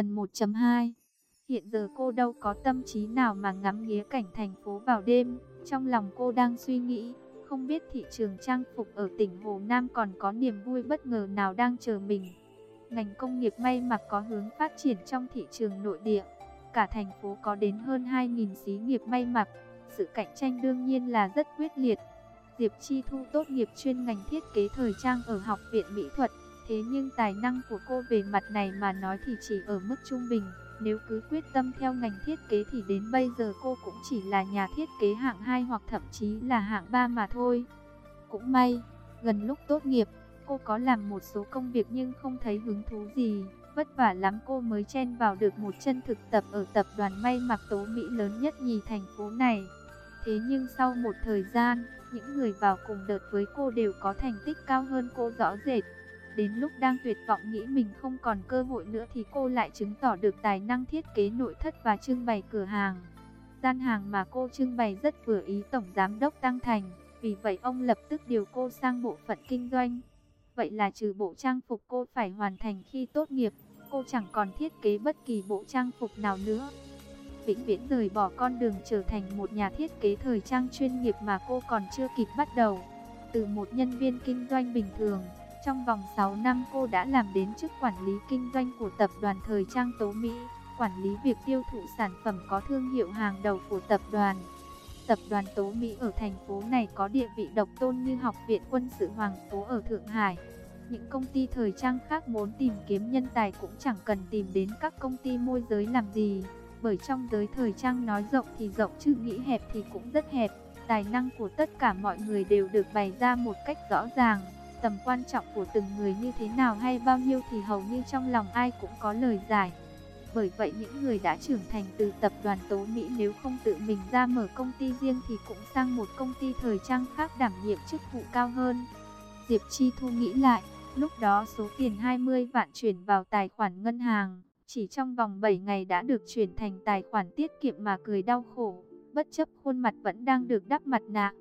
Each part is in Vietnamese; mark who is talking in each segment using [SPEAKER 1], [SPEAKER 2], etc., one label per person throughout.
[SPEAKER 1] Phần 1.2 Hiện giờ cô đâu có tâm trí nào mà ngắm nghía cảnh thành phố vào đêm, trong lòng cô đang suy nghĩ, không biết thị trường trang phục ở tỉnh Hồ Nam còn có niềm vui bất ngờ nào đang chờ mình. Ngành công nghiệp may mặc có hướng phát triển trong thị trường nội địa. Cả thành phố có đến hơn 2.000 xí nghiệp may mặc. Sự cạnh tranh đương nhiên là rất quyết liệt. Diệp Chi Thu tốt nghiệp chuyên ngành thiết kế thời trang ở Học viện Mỹ thuật. Thế nhưng tài năng của cô về mặt này mà nói thì chỉ ở mức trung bình. Nếu cứ quyết tâm theo ngành thiết kế thì đến bây giờ cô cũng chỉ là nhà thiết kế hạng 2 hoặc thậm chí là hạng 3 mà thôi. Cũng may, gần lúc tốt nghiệp, cô có làm một số công việc nhưng không thấy hứng thú gì. Vất vả lắm cô mới chen vào được một chân thực tập ở tập đoàn may mặc tố Mỹ lớn nhất nhì thành phố này. Thế nhưng sau một thời gian, những người vào cùng đợt với cô đều có thành tích cao hơn cô rõ rệt. Đến lúc đang tuyệt vọng nghĩ mình không còn cơ hội nữa thì cô lại chứng tỏ được tài năng thiết kế nội thất và trưng bày cửa hàng. Gian hàng mà cô trưng bày rất vừa ý Tổng Giám đốc Tăng Thành, vì vậy ông lập tức điều cô sang bộ phận kinh doanh. Vậy là trừ bộ trang phục cô phải hoàn thành khi tốt nghiệp, cô chẳng còn thiết kế bất kỳ bộ trang phục nào nữa. Vĩnh viễn rời bỏ con đường trở thành một nhà thiết kế thời trang chuyên nghiệp mà cô còn chưa kịp bắt đầu. Từ một nhân viên kinh doanh bình thường, trong vòng 6 năm cô đã làm đến chức quản lý kinh doanh của tập đoàn thời trang Tố Mỹ, quản lý việc tiêu thụ sản phẩm có thương hiệu hàng đầu của tập đoàn. Tập đoàn Tố Mỹ ở thành phố này có địa vị độc tôn như Học viện Quân sự Hoàng phố ở Thượng Hải. Những công ty thời trang khác muốn tìm kiếm nhân tài cũng chẳng cần tìm đến các công ty môi giới làm gì. Bởi trong giới thời trang nói rộng thì rộng chứ nghĩ hẹp thì cũng rất hẹp. Tài năng của tất cả mọi người đều được bày ra một cách rõ ràng. Tầm quan trọng của từng người như thế nào hay bao nhiêu thì hầu như trong lòng ai cũng có lời giải. Bởi vậy những người đã trưởng thành từ tập đoàn Tố Mỹ nếu không tự mình ra mở công ty riêng thì cũng sang một công ty thời trang khác đảm nhiệm chức vụ cao hơn. Diệp Chi Thu nghĩ lại, lúc đó số tiền 20 vạn chuyển vào tài khoản ngân hàng, chỉ trong vòng 7 ngày đã được chuyển thành tài khoản tiết kiệm mà cười đau khổ, bất chấp khuôn mặt vẫn đang được đắp mặt nạ.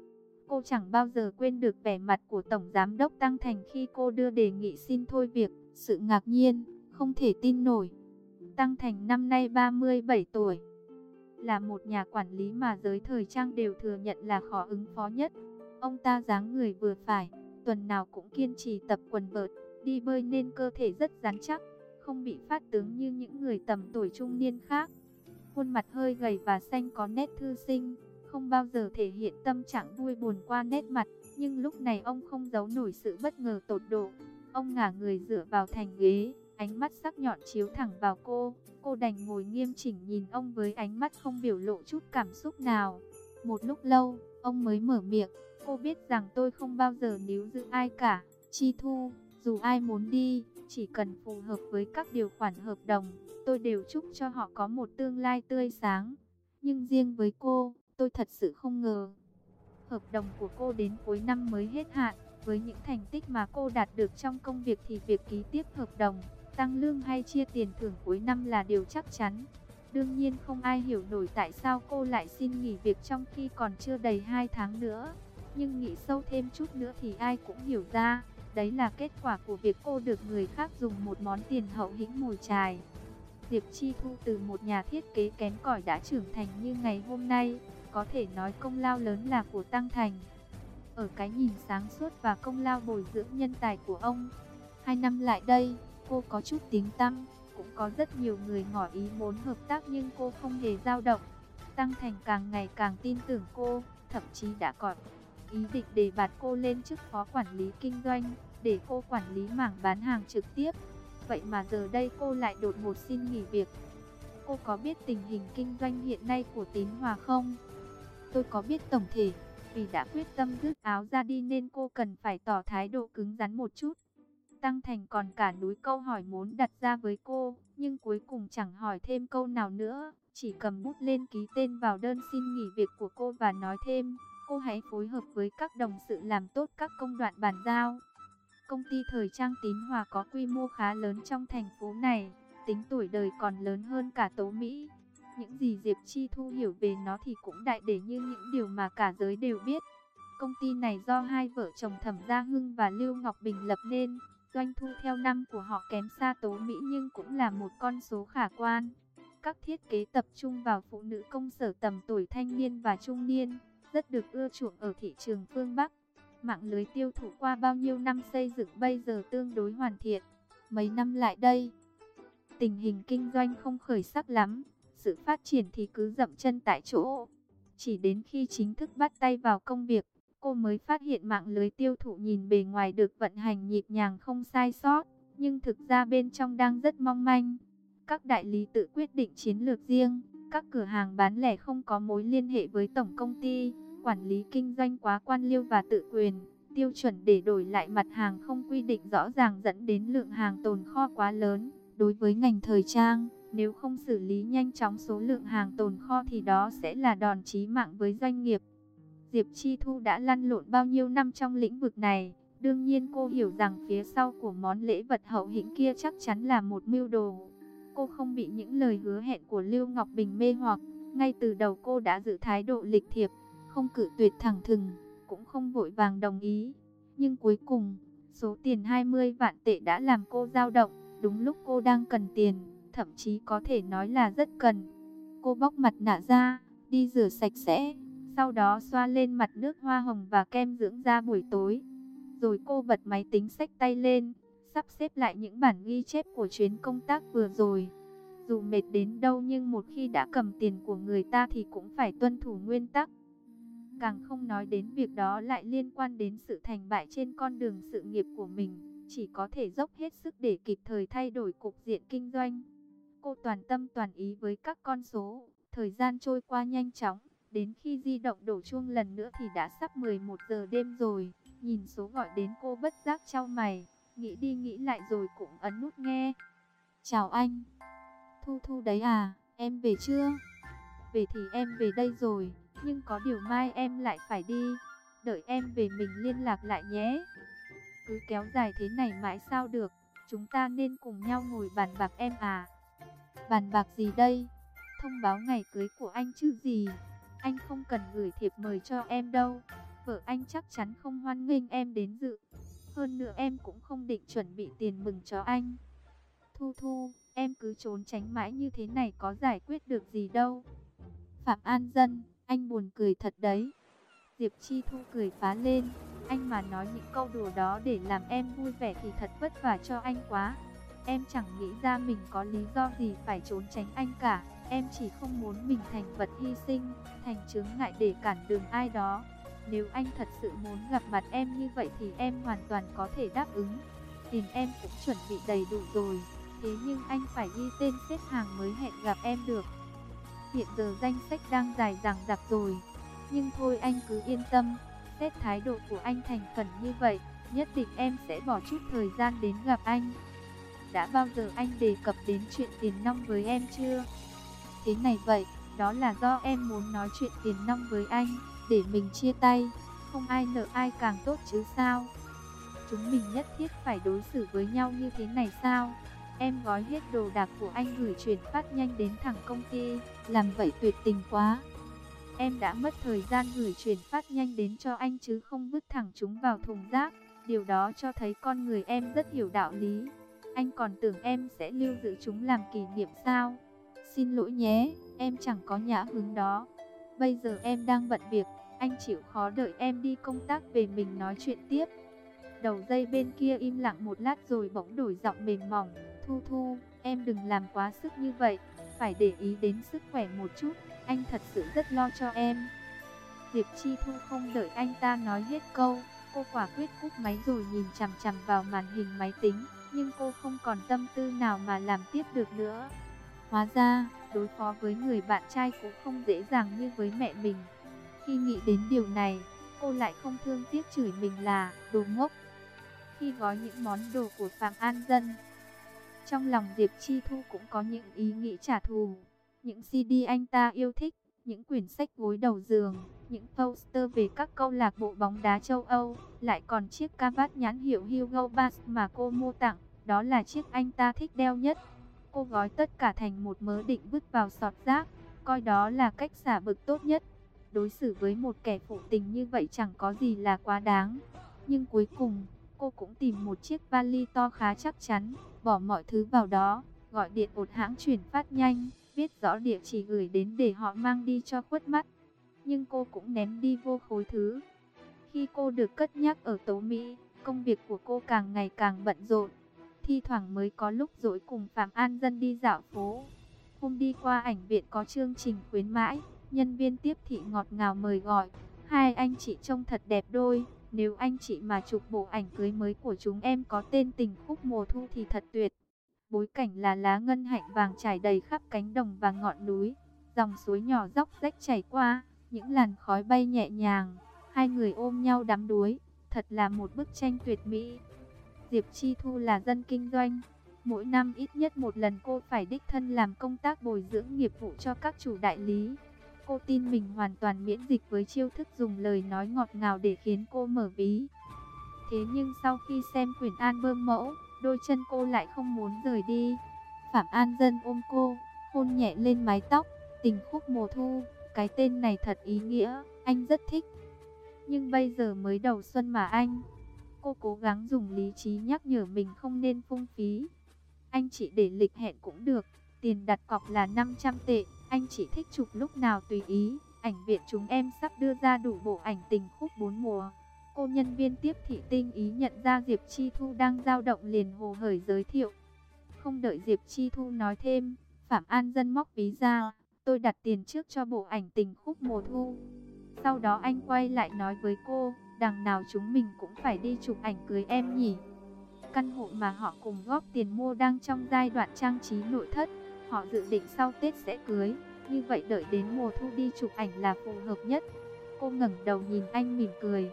[SPEAKER 1] Cô chẳng bao giờ quên được vẻ mặt của Tổng Giám đốc Tăng Thành khi cô đưa đề nghị xin thôi việc, sự ngạc nhiên, không thể tin nổi. Tăng Thành năm nay 37 tuổi, là một nhà quản lý mà giới thời trang đều thừa nhận là khó ứng phó nhất. Ông ta dáng người vừa phải, tuần nào cũng kiên trì tập quần vợt, đi bơi nên cơ thể rất rắn chắc, không bị phát tướng như những người tầm tuổi trung niên khác. Khuôn mặt hơi gầy và xanh có nét thư sinh, không bao giờ thể hiện tâm trạng vui buồn qua nét mặt, nhưng lúc này ông không giấu nổi sự bất ngờ tột độ. Ông ngả người dựa vào thành ghế, ánh mắt sắc nhọn chiếu thẳng vào cô. Cô đành ngồi nghiêm chỉnh nhìn ông với ánh mắt không biểu lộ chút cảm xúc nào. Một lúc lâu, ông mới mở miệng, cô biết rằng tôi không bao giờ níu giữ ai cả. Chi Thu, dù ai muốn đi, chỉ cần phù hợp với các điều khoản hợp đồng, tôi đều chúc cho họ có một tương lai tươi sáng. Nhưng riêng với cô, tôi thật sự không ngờ. Hợp đồng của cô đến cuối năm mới hết hạn, với những thành tích mà cô đạt được trong công việc thì việc ký tiếp hợp đồng, tăng lương hay chia tiền thưởng cuối năm là điều chắc chắn. Đương nhiên không ai hiểu nổi tại sao cô lại xin nghỉ việc trong khi còn chưa đầy 2 tháng nữa. Nhưng nghĩ sâu thêm chút nữa thì ai cũng hiểu ra, đấy là kết quả của việc cô được người khác dùng một món tiền hậu hĩnh mồi chài. Diệp Chi Thu từ một nhà thiết kế kém cỏi đã trưởng thành như ngày hôm nay, có thể nói công lao lớn là của Tăng Thành. Ở cái nhìn sáng suốt và công lao bồi dưỡng nhân tài của ông, hai năm lại đây, cô có chút tiếng tăm, cũng có rất nhiều người ngỏ ý muốn hợp tác nhưng cô không hề dao động. Tăng Thành càng ngày càng tin tưởng cô, thậm chí đã có ý định đề bạt cô lên chức phó quản lý kinh doanh, để cô quản lý mảng bán hàng trực tiếp. Vậy mà giờ đây cô lại đột ngột xin nghỉ việc. Cô có biết tình hình kinh doanh hiện nay của Tín Hòa không? Tôi có biết tổng thể, vì đã quyết tâm rước áo ra đi nên cô cần phải tỏ thái độ cứng rắn một chút. Tăng Thành còn cả núi câu hỏi muốn đặt ra với cô, nhưng cuối cùng chẳng hỏi thêm câu nào nữa, chỉ cầm bút lên ký tên vào đơn xin nghỉ việc của cô và nói thêm, cô hãy phối hợp với các đồng sự làm tốt các công đoạn bàn giao. Công ty thời trang Tín Hòa có quy mô khá lớn trong thành phố này, tính tuổi đời còn lớn hơn cả Tố Mỹ. Những gì Diệp Chi Thu hiểu về nó thì cũng đại để như những điều mà cả giới đều biết. Công ty này do hai vợ chồng Thẩm Gia Hưng và Lưu Ngọc Bình lập nên, Doanh thu theo năm của họ kém xa Tố Mỹ nhưng cũng là một con số khả quan. Các thiết kế tập trung vào phụ nữ công sở tầm tuổi thanh niên và trung niên, rất được ưa chuộng ở thị trường phương Bắc. Mạng lưới tiêu thụ qua bao nhiêu năm xây dựng bây giờ tương đối hoàn thiện. Mấy năm lại đây, tình hình kinh doanh không khởi sắc lắm, sự phát triển thì cứ dậm chân tại chỗ. Chỉ đến khi chính thức bắt tay vào công việc, cô mới phát hiện mạng lưới tiêu thụ nhìn bề ngoài được vận hành nhịp nhàng không sai sót, nhưng thực ra bên trong đang rất mong manh. Các đại lý tự quyết định chiến lược riêng, các cửa hàng bán lẻ không có mối liên hệ với tổng công ty, quản lý kinh doanh quá quan liêu và tự quyền, tiêu chuẩn để đổi lại mặt hàng không quy định rõ ràng dẫn đến lượng hàng tồn kho quá lớn. Đối với ngành thời trang, nếu không xử lý nhanh chóng số lượng hàng tồn kho thì đó sẽ là đòn chí mạng với doanh nghiệp. Diệp Chi Thu đã lăn lộn bao nhiêu năm trong lĩnh vực này, đương nhiên cô hiểu rằng phía sau của món lễ vật hậu hĩnh kia chắc chắn là một mưu đồ. Cô không bị những lời hứa hẹn của Lưu Ngọc Bình mê hoặc, ngay từ đầu cô đã giữ thái độ lịch thiệp, không cử tuyệt thẳng thừng, cũng không vội vàng đồng ý. Nhưng cuối cùng, số tiền 20 vạn tệ đã làm cô dao động, đúng lúc cô đang cần tiền, thậm chí có thể nói là rất cần. Cô bóc mặt nạ ra, đi rửa sạch sẽ, sau đó xoa lên mặt nước hoa hồng và kem dưỡng da buổi tối. Rồi cô bật máy tính sách tay lên, sắp xếp lại những bản ghi chép của chuyến công tác vừa rồi. Dù mệt đến đâu nhưng một khi đã cầm tiền của người ta thì cũng phải tuân thủ nguyên tắc. Càng không nói đến việc đó lại liên quan đến sự thành bại trên con đường sự nghiệp của mình, chỉ có thể dốc hết sức để kịp thời thay đổi cục diện kinh doanh. Cô toàn tâm toàn ý với các con số, thời gian trôi qua nhanh chóng, đến khi di động đổ chuông lần nữa thì đã sắp 11 giờ đêm rồi, nhìn số gọi đến cô bất giác trao mày, nghĩ đi nghĩ lại rồi cũng ấn nút nghe. Chào anh, Thu Thu đấy à, em về chưa? Về thì em về đây rồi, nhưng có điều mai em lại phải đi, đợi em về mình liên lạc lại nhé. Cứ kéo dài thế này mãi sao được, chúng ta nên cùng nhau ngồi bàn bạc em à. Bàn bạc gì đây? Thông báo ngày cưới của anh chứ gì? Anh không cần gửi thiệp mời cho em đâu. Vợ anh chắc chắn không hoan nghênh em đến dự. Hơn nữa em cũng không định chuẩn bị tiền mừng cho anh. Thu Thu, em cứ trốn tránh mãi như thế này có giải quyết được gì đâu. Phạm An Dân, anh buồn cười thật đấy. Diệp Chi Thu cười phá lên. Anh mà nói những câu đùa đó để làm em vui vẻ thì thật vất vả cho anh quá. Em chẳng nghĩ ra mình có lý do gì phải trốn tránh anh cả. Em chỉ không muốn mình thành vật hy sinh, thành chướng ngại để cản đường ai đó. Nếu anh thật sự muốn gặp mặt em như vậy thì em hoàn toàn có thể đáp ứng. Tiền em cũng chuẩn bị đầy đủ rồi. Thế nhưng anh phải ghi tên xếp hàng mới hẹn gặp em được. Hiện giờ danh sách đang dài dằng dặc rồi. Nhưng thôi anh cứ yên tâm, xét thái độ của anh thành khẩn như vậy, nhất định em sẽ bỏ chút thời gian đến gặp anh. Đã bao giờ anh đề cập đến chuyện tiền nong với em chưa? Thế này vậy, đó là do em muốn nói chuyện tiền nong với anh, để mình chia tay, không ai nợ ai càng tốt chứ sao? Chúng mình nhất thiết phải đối xử với nhau như thế này sao? Em gói hết đồ đạc của anh gửi chuyển phát nhanh đến thẳng công ty, làm vậy tuyệt tình quá. Em đã mất thời gian gửi chuyển phát nhanh đến cho anh chứ không vứt thẳng chúng vào thùng rác. Điều đó cho thấy con người em rất hiểu đạo lý. Anh còn tưởng em sẽ lưu giữ chúng làm kỷ niệm sao? Xin lỗi nhé, em chẳng có nhã hứng đó. Bây giờ em đang bận việc, anh chịu khó đợi em đi công tác về mình nói chuyện tiếp. Đầu dây bên kia im lặng một lát rồi bỗng đổi giọng mềm mỏng. Thu Thu, em đừng làm quá sức như vậy, phải để ý đến sức khỏe một chút, anh thật sự rất lo cho em. Diệp Chi Thu không đợi anh ta nói hết câu, cô quả quyết cúp máy rồi nhìn chằm chằm vào màn hình máy tính, nhưng cô không còn tâm tư nào mà làm tiếp được nữa. Hóa ra, đối phó với người bạn trai cũng không dễ dàng như với mẹ mình. Khi nghĩ đến điều này, cô lại không thương tiếc chửi mình là đồ ngốc. Khi gói những món đồ của Phạm An Dân, trong lòng Diệp Chi Thu cũng có những ý nghĩ trả thù. Những CD anh ta yêu thích, những quyển sách gối đầu giường, những poster về các câu lạc bộ bóng đá châu Âu, lại còn chiếc cravat nhãn hiệu Hugo Boss mà cô mua tặng, đó là chiếc anh ta thích đeo nhất. Cô gói tất cả thành một mớ định vứt vào sọt rác, coi đó là cách xả bực tốt nhất. Đối xử với một kẻ phụ tình như vậy chẳng có gì là quá đáng. Nhưng cuối cùng, Cô cũng tìm một chiếc vali to khá chắc chắn, bỏ mọi thứ vào đó, gọi điện một hãng chuyển phát nhanh, viết rõ địa chỉ gửi đến để họ mang đi cho khuất mắt. Nhưng cô cũng ném đi vô khối thứ. Khi cô được cất nhắc ở Tố Mỹ, công việc của cô càng ngày càng bận rộn. Thi thoảng mới có lúc rỗi cùng Phạm An Dân đi dạo phố. Hôm đi qua ảnh viện có chương trình khuyến mãi, nhân viên tiếp thị ngọt ngào mời gọi. Hai anh chị trông thật đẹp đôi, nếu anh chị mà chụp bộ ảnh cưới mới của chúng em có tên tình khúc mùa thu thì thật tuyệt. Bối cảnh là lá ngân hạnh vàng trải đầy khắp cánh đồng và ngọn núi, dòng suối nhỏ dốc rách chảy qua, những làn khói bay nhẹ nhàng, hai người ôm nhau đắm đuối, thật là một bức tranh tuyệt mỹ. Diệp Chi Thu là dân kinh doanh, mỗi năm ít nhất một lần cô phải đích thân làm công tác bồi dưỡng nghiệp vụ cho các chủ đại lý. Cô tin mình hoàn toàn miễn dịch với chiêu thức dùng lời nói ngọt ngào để khiến cô mở ví. Thế nhưng sau khi xem quyển album mẫu, đôi chân cô lại không muốn rời đi. Phạm An Dân ôm cô, hôn nhẹ lên mái tóc, tình khúc mùa thu, cái tên này thật ý nghĩa, anh rất thích. Nhưng bây giờ mới đầu xuân mà anh, cô cố gắng dùng lý trí nhắc nhở mình không nên phung phí. Anh chỉ để lịch hẹn cũng được, tiền đặt cọc là 500 tệ, anh chỉ thích chụp lúc nào tùy ý. Ảnh viện chúng em sắp đưa ra đủ bộ ảnh tình khúc bốn mùa. Cô nhân viên tiếp thị tinh ý nhận ra Diệp Chi Thu đang dao động liền hồ hởi giới thiệu. Không đợi Diệp Chi Thu nói thêm, Phạm An Dân móc ví ra, tôi đặt tiền trước cho bộ ảnh tình khúc mùa thu. Sau đó anh quay lại nói với cô, đằng nào chúng mình cũng phải đi chụp ảnh cưới em nhỉ. Căn hộ mà họ cùng góp tiền mua đang trong giai đoạn trang trí nội thất, họ dự định sau Tết sẽ cưới, như vậy đợi đến mùa thu đi chụp ảnh là phù hợp nhất. Cô ngẩng đầu nhìn anh mỉm cười.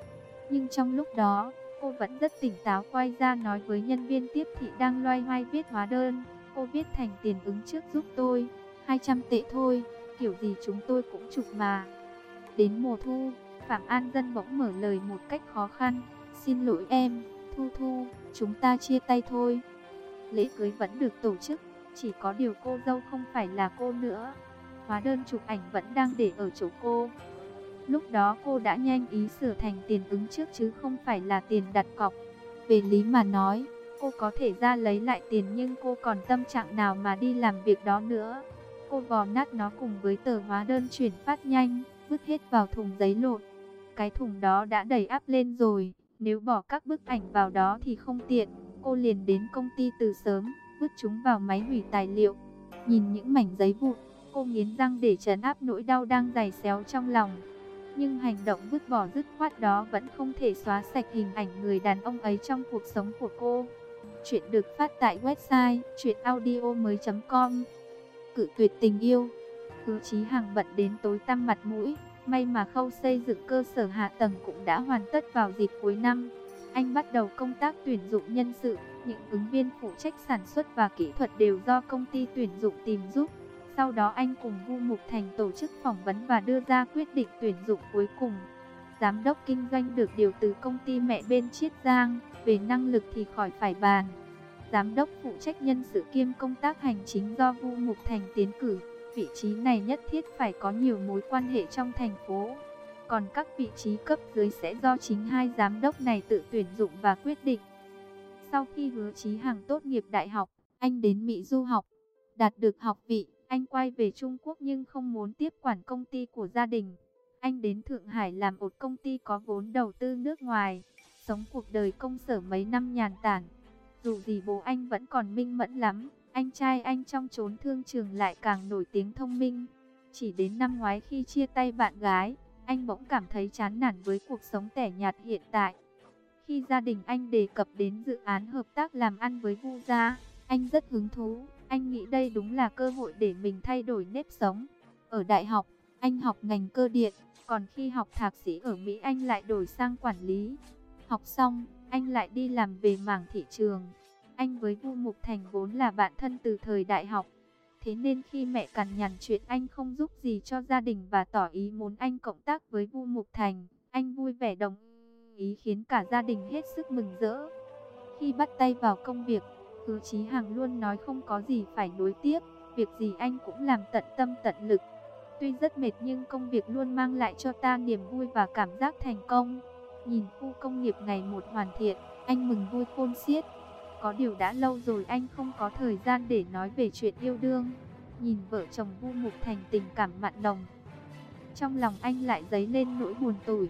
[SPEAKER 1] Nhưng trong lúc đó, cô vẫn rất tỉnh táo quay ra nói với nhân viên tiếp thị đang loay hoay viết hóa đơn. Cô viết thành tiền ứng trước giúp tôi, 200 tệ thôi, kiểu gì chúng tôi cũng chụp mà. Đến mùa thu, Phạm An Dân bỗng mở lời một cách khó khăn. Xin lỗi em, Thu Thu, chúng ta chia tay thôi. Lễ cưới vẫn được tổ chức, chỉ có điều cô dâu không phải là cô nữa. Hóa đơn chụp ảnh vẫn đang để ở chỗ cô. Lúc đó cô đã nhanh ý sửa thành tiền ứng trước chứ không phải là tiền đặt cọc. Về lý mà nói, cô có thể ra lấy lại tiền nhưng cô còn tâm trạng nào mà đi làm việc đó nữa. Cô vò nát nó cùng với tờ hóa đơn chuyển phát nhanh, vứt hết vào thùng giấy lộn. Cái thùng đó đã đầy áp lên rồi, nếu bỏ các bức ảnh vào đó thì không tiện. Cô liền đến công ty từ sớm, vứt chúng vào máy hủy tài liệu. Nhìn những mảnh giấy vụn, cô nghiến răng để trấn áp nỗi đau đang dày xéo trong lòng. Nhưng hành động vứt bỏ dứt khoát đó vẫn không thể xóa sạch hình ảnh người đàn ông ấy trong cuộc sống của cô. Chuyện được phát tại website chuyenaudio.com Cự tuyệt tình yêu Hứa Chí Hằng bận đến tối tăm mặt mũi, may mà khâu xây dựng cơ sở hạ tầng cũng đã hoàn tất vào dịp cuối năm. Anh bắt đầu công tác tuyển dụng nhân sự, những ứng viên phụ trách sản xuất và kỹ thuật đều do công ty tuyển dụng tìm giúp. Sau đó anh cùng Vu Mục Thành tổ chức phỏng vấn và đưa ra quyết định tuyển dụng cuối cùng. Giám đốc kinh doanh được điều từ công ty mẹ bên Chiết Giang, về năng lực thì khỏi phải bàn. Giám đốc phụ trách nhân sự kiêm công tác hành chính do Vu Mục Thành tiến cử. Vị trí này nhất thiết phải có nhiều mối quan hệ trong thành phố. Còn các vị trí cấp dưới sẽ do chính hai giám đốc này tự tuyển dụng và quyết định. Sau khi hứa Chí hàng tốt nghiệp đại học, anh đến Mỹ du học, đạt được học vị. Anh quay về Trung Quốc nhưng không muốn tiếp quản công ty của gia đình. Anh đến Thượng Hải làm một công ty có vốn đầu tư nước ngoài, sống cuộc đời công sở mấy năm nhàn tản. Dù gì bố anh vẫn còn minh mẫn lắm, anh trai anh trong chốn thương trường lại càng nổi tiếng thông minh. Chỉ đến năm ngoái khi chia tay bạn gái, anh bỗng cảm thấy chán nản với cuộc sống tẻ nhạt hiện tại. Khi gia đình anh đề cập đến dự án hợp tác làm ăn với Vu Gia, anh rất hứng thú. Anh nghĩ đây đúng là cơ hội để mình thay đổi nếp sống. Ở đại học, anh học ngành cơ điện, còn khi học thạc sĩ ở Mỹ anh lại đổi sang quản lý. Học xong, anh lại đi làm về mảng thị trường. Anh với Vu Mục Thành vốn là bạn thân từ thời đại học. Thế nên khi mẹ cằn nhằn chuyện anh không giúp gì cho gia đình và tỏ ý muốn anh cộng tác với Vu Mục Thành, anh vui vẻ đồng ý khiến cả gia đình hết sức mừng rỡ. Khi bắt tay vào công việc, Hứa Chí Hằng luôn nói không có gì phải nối tiếp, việc gì anh cũng làm tận tâm tận lực. Tuy rất mệt nhưng công việc luôn mang lại cho ta niềm vui và cảm giác thành công. Nhìn khu công nghiệp ngày một hoàn thiện, Anh mừng vui khôn xiết. Có điều đã lâu rồi anh không có thời gian để nói về chuyện yêu đương. Nhìn vợ chồng Vu Mục Thành tình cảm mặn nồng. Trong lòng anh lại dấy lên nỗi buồn tủi.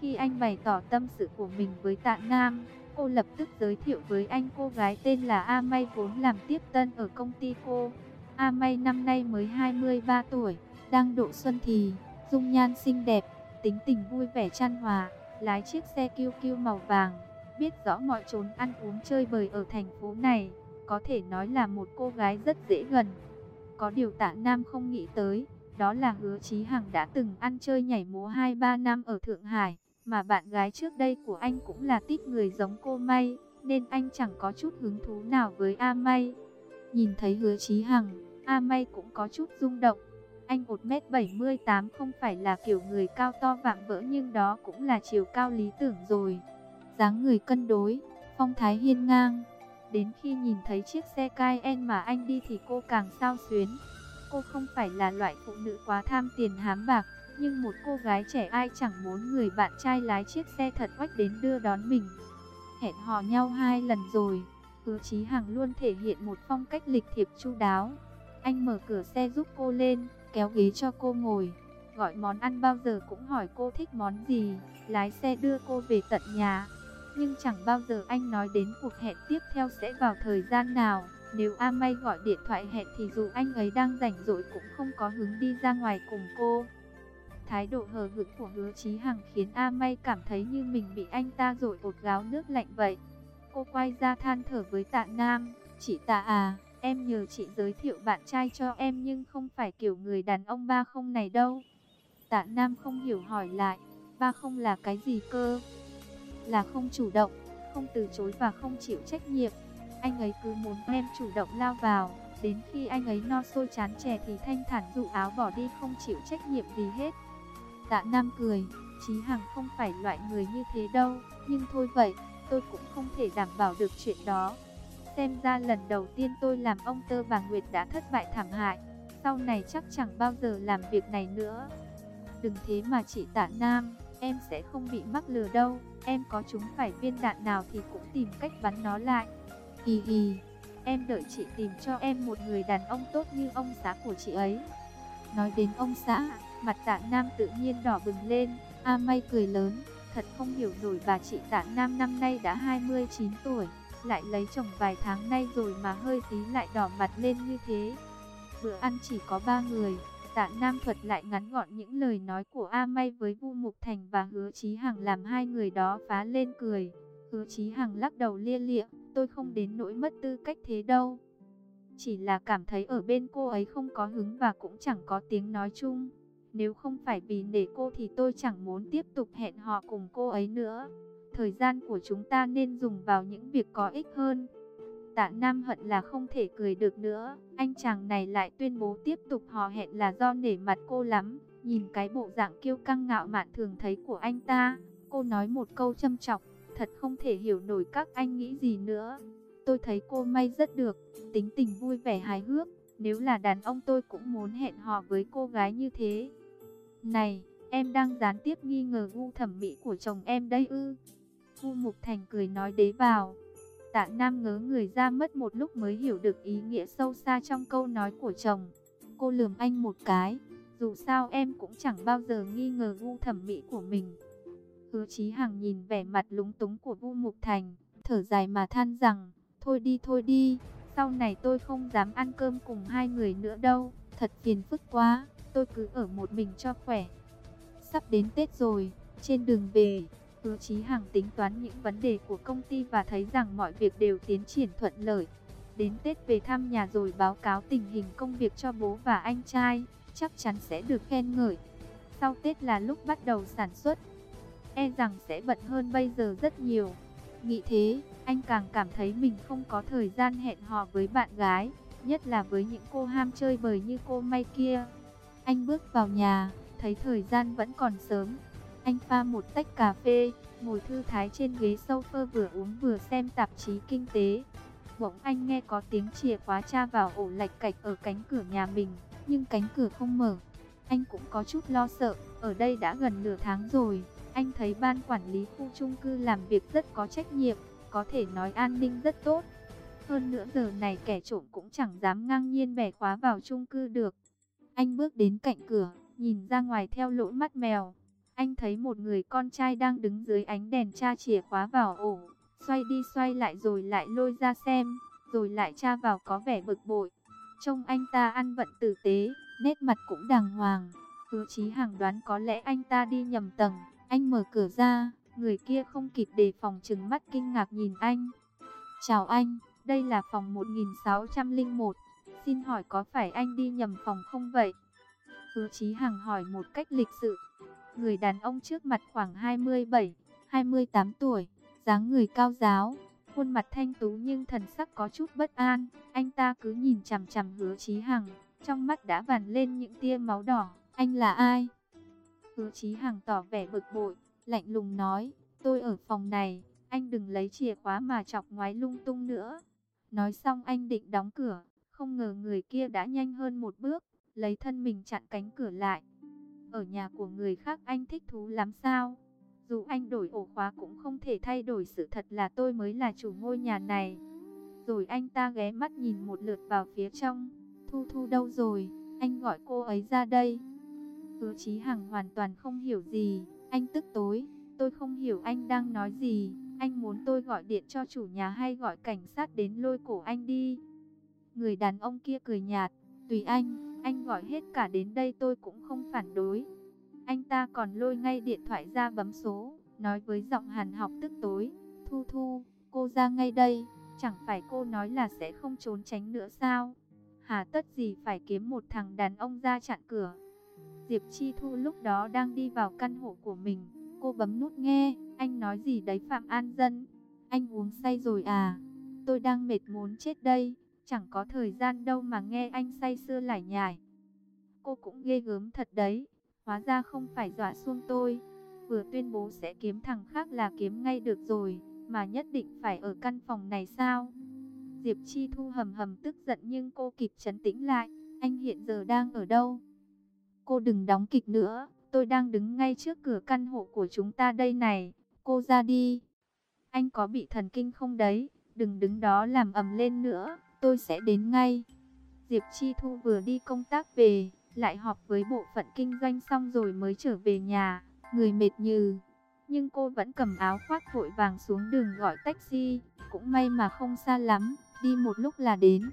[SPEAKER 1] Khi anh bày tỏ tâm sự của mình với Tạ Nam, cô lập tức giới thiệu với anh cô gái tên là A May vốn làm tiếp tân ở công ty cô. A May năm nay mới 23 tuổi, đang độ xuân thì, dung nhan xinh đẹp, tính tình vui vẻ chan hòa, lái chiếc xe kêu kêu màu vàng, biết rõ mọi chốn ăn uống chơi bời ở thành phố này, có thể nói là một cô gái rất dễ gần. Có điều tạ Nam không nghĩ tới, đó là hứa Chí Hằng đã từng ăn chơi nhảy múa 2-3 năm ở Thượng Hải, mà bạn gái trước đây của anh cũng là tít người giống cô May, nên anh chẳng có chút hứng thú nào với A May. Nhìn thấy hứa Chí Hằng, A May cũng có chút rung động. Anh 1m78 không phải là kiểu người cao to vạm vỡ nhưng đó cũng là chiều cao lý tưởng rồi. dáng người cân đối, phong thái hiên ngang. Đến khi nhìn thấy chiếc xe Cayenne mà anh đi thì cô càng sao xuyến. Cô không phải là loại phụ nữ quá tham tiền hám bạc, nhưng một cô gái trẻ ai chẳng muốn người bạn trai lái chiếc xe thật oách đến đưa đón mình. Hẹn hò nhau hai lần rồi, hứa Chí Hằng luôn thể hiện một phong cách lịch thiệp chu đáo. Anh mở cửa xe giúp cô lên, kéo ghế cho cô ngồi. Gọi món ăn bao giờ cũng hỏi cô thích món gì, lái xe đưa cô về tận nhà. Nhưng chẳng bao giờ anh nói đến cuộc hẹn tiếp theo sẽ vào thời gian nào. Nếu A May gọi điện thoại hẹn thì dù anh ấy đang rảnh rỗi cũng không có hứng đi ra ngoài cùng cô. Thái độ hờ hững của hứa Chí Hằng khiến A May cảm thấy như mình bị anh ta rội bột gáo nước lạnh vậy. Cô quay ra than thở với tạ Nam, chị tạ à, Em nhờ chị giới thiệu bạn trai cho em nhưng không phải kiểu người đàn ông ba không này đâu. Tạ Nam không hiểu hỏi lại, ba không là cái gì cơ? Là không chủ động, không từ chối và không chịu trách nhiệm. Anh ấy cứ muốn em chủ động lao vào, đến khi anh ấy no sôi chán chè thì thanh thản dụ áo bỏ đi không chịu trách nhiệm gì hết. Tạ Nam cười, Chí Hằng không phải loại người như thế đâu, nhưng thôi vậy, tôi cũng không thể đảm bảo được chuyện đó. Xem ra lần đầu tiên tôi làm ông tơ bà Nguyệt đã thất bại thảm hại. Sau này chắc chẳng bao giờ làm việc này nữa. Đừng thế mà chị tạ Nam, em sẽ không bị mắc lừa đâu. Em có chúng phải viên đạn nào thì cũng tìm cách bắn nó lại. Hì hì, em đợi chị tìm cho em một người đàn ông tốt như ông xã của chị ấy. Nói đến ông xã, mặt tạ Nam tự nhiên đỏ bừng lên. A May cười lớn, thật không hiểu nổi bà chị tạ Nam năm nay đã 29 tuổi lại lấy chồng vài tháng nay rồi mà hơi tí lại đỏ mặt lên như thế. Bữa ăn chỉ có ba người, tạ Nam thuật lại ngắn gọn những lời nói của A May với Vu Mục Thành và Hứa Chí Hằng làm hai người đó phá lên cười. Hứa Chí Hằng lắc đầu lia lịa, tôi không đến nỗi mất tư cách thế đâu. Chỉ là cảm thấy ở bên cô ấy không có hứng và cũng chẳng có tiếng nói chung. Nếu không phải vì nể cô thì tôi chẳng muốn tiếp tục hẹn hò cùng cô ấy nữa. Thời gian của chúng ta nên dùng vào những việc có ích hơn. Tạ Nam hận là không thể cười được nữa. Anh chàng này lại tuyên bố tiếp tục hò hẹn là do nể mặt cô lắm. Nhìn cái bộ dạng kiêu căng ngạo mạn thường thấy của anh ta. Cô nói một câu châm chọc. Thật không thể hiểu nổi các anh nghĩ gì nữa. Tôi thấy cô may rất được. Tính tình vui vẻ hài hước. Nếu là đàn ông tôi cũng muốn hẹn hò với cô gái như thế. Này, em đang gián tiếp nghi ngờ gu thẩm mỹ của chồng em đây ư. Vu Mục Thành cười nói đế vào. Tạ Nam ngớ người ra mất một lúc mới hiểu được ý nghĩa sâu xa trong câu nói của chồng. Cô lườm anh một cái, dù sao em cũng chẳng bao giờ nghi ngờ gu thẩm mỹ của mình. Hứa Chí Hằng nhìn vẻ mặt lúng túng của Vu Mục Thành, thở dài mà than rằng, thôi đi thôi đi, sau này tôi không dám ăn cơm cùng hai người nữa đâu, thật phiền phức quá, tôi cứ ở một mình cho khỏe. Sắp đến Tết rồi, trên đường về, Hứa Chí Hằng tính toán những vấn đề của công ty và thấy rằng mọi việc đều tiến triển thuận lợi. Đến Tết về thăm nhà rồi báo cáo tình hình công việc cho bố và anh trai, chắc chắn sẽ được khen ngợi. Sau Tết là lúc bắt đầu sản xuất, e rằng sẽ bận hơn bây giờ rất nhiều. Nghĩ thế, anh càng cảm thấy mình không có thời gian hẹn hò với bạn gái, nhất là với những cô ham chơi bời như cô May kia. Anh bước vào nhà, thấy thời gian vẫn còn sớm, anh pha một tách cà phê, ngồi thư thái trên ghế sofa vừa uống vừa xem tạp chí kinh tế. Bỗng anh nghe có tiếng chìa khóa tra vào ổ lạch cạch ở cánh cửa nhà mình, nhưng cánh cửa không mở. Anh cũng có chút lo sợ, ở đây đã gần nửa tháng rồi. Anh thấy ban quản lý khu chung cư làm việc rất có trách nhiệm, có thể nói an ninh rất tốt. Hơn nữa giờ này kẻ trộm cũng chẳng dám ngang nhiên bẻ khóa vào chung cư được. Anh bước đến cạnh cửa, nhìn ra ngoài theo lỗ mắt mèo. Anh thấy một người con trai đang đứng dưới ánh đèn tra chìa khóa vào ổ, xoay đi xoay lại rồi lại lôi ra xem, rồi lại tra vào có vẻ bực bội. Trông anh ta ăn vận tử tế, nét mặt cũng đàng hoàng. Hứa Chí hàng đoán có lẽ anh ta đi nhầm tầng. Anh mở cửa ra, người kia không kịp đề phòng trừng mắt kinh ngạc nhìn anh. Chào anh, đây là phòng 1601. Xin hỏi có phải anh đi nhầm phòng không vậy? Hứa Chí Hằng hỏi một cách lịch sự. Người đàn ông trước mặt khoảng 27, 28 tuổi, dáng người cao giáo, khuôn mặt thanh tú nhưng thần sắc có chút bất an. Anh ta cứ nhìn chằm chằm Hứa Chí Hằng, trong mắt đã vằn lên những tia máu đỏ. Anh là ai? Hứa Chí Hằng tỏ vẻ bực bội, lạnh lùng nói, tôi ở phòng này, anh đừng lấy chìa khóa mà chọc ngoái lung tung nữa. Nói xong anh định đóng cửa, không ngờ người kia đã nhanh hơn một bước, lấy thân mình chặn cánh cửa lại. Ở nhà của người khác anh thích thú lắm sao? Dù anh đổi ổ khóa cũng không thể thay đổi sự thật là tôi mới là chủ ngôi nhà này. Rồi anh ta ghé mắt nhìn một lượt vào phía trong. Thu Thu đâu rồi? Anh gọi cô ấy ra đây. Hứa Chí Hằng hoàn toàn không hiểu gì. Anh tức tối. Tôi không hiểu anh đang nói gì. Anh muốn tôi gọi điện cho chủ nhà hay gọi cảnh sát đến lôi cổ anh đi. Người đàn ông kia cười nhạt. Tùy anh, anh gọi hết cả đến đây tôi cũng không phản đối. Anh ta còn lôi ngay điện thoại ra bấm số, nói với giọng hàn học tức tối. Thu Thu, cô ra ngay đây, chẳng phải cô nói là sẽ không trốn tránh nữa sao? Hà tất gì phải kiếm một thằng đàn ông ra chặn cửa? Diệp Chi Thu lúc đó đang đi vào căn hộ của mình, cô bấm nút nghe, anh nói gì đấy Phạm An Dân? Anh uống say rồi à? Tôi đang mệt muốn chết đây, chẳng có thời gian đâu mà nghe anh say sưa lải nhải. Cô cũng ghê gớm thật đấy. Hóa ra không phải dọa xuông tôi. Vừa tuyên bố sẽ kiếm thằng khác là kiếm ngay được rồi. Mà nhất định phải ở căn phòng này sao? Diệp Chi Thu hầm hầm tức giận nhưng cô kịp chấn tĩnh lại. Anh hiện giờ đang ở đâu? Cô đừng đóng kịch nữa. Tôi đang đứng ngay trước cửa căn hộ của chúng ta đây này. Cô ra đi. Anh có bị thần kinh không đấy? Đừng đứng đó làm ầm lên nữa. Tôi sẽ đến ngay. Diệp Chi Thu vừa đi công tác về lại họp với bộ phận kinh doanh xong rồi mới trở về nhà, người mệt như. Nhưng cô vẫn cầm áo khoác vội vàng xuống đường gọi taxi, cũng may mà không xa lắm, đi một lúc là đến.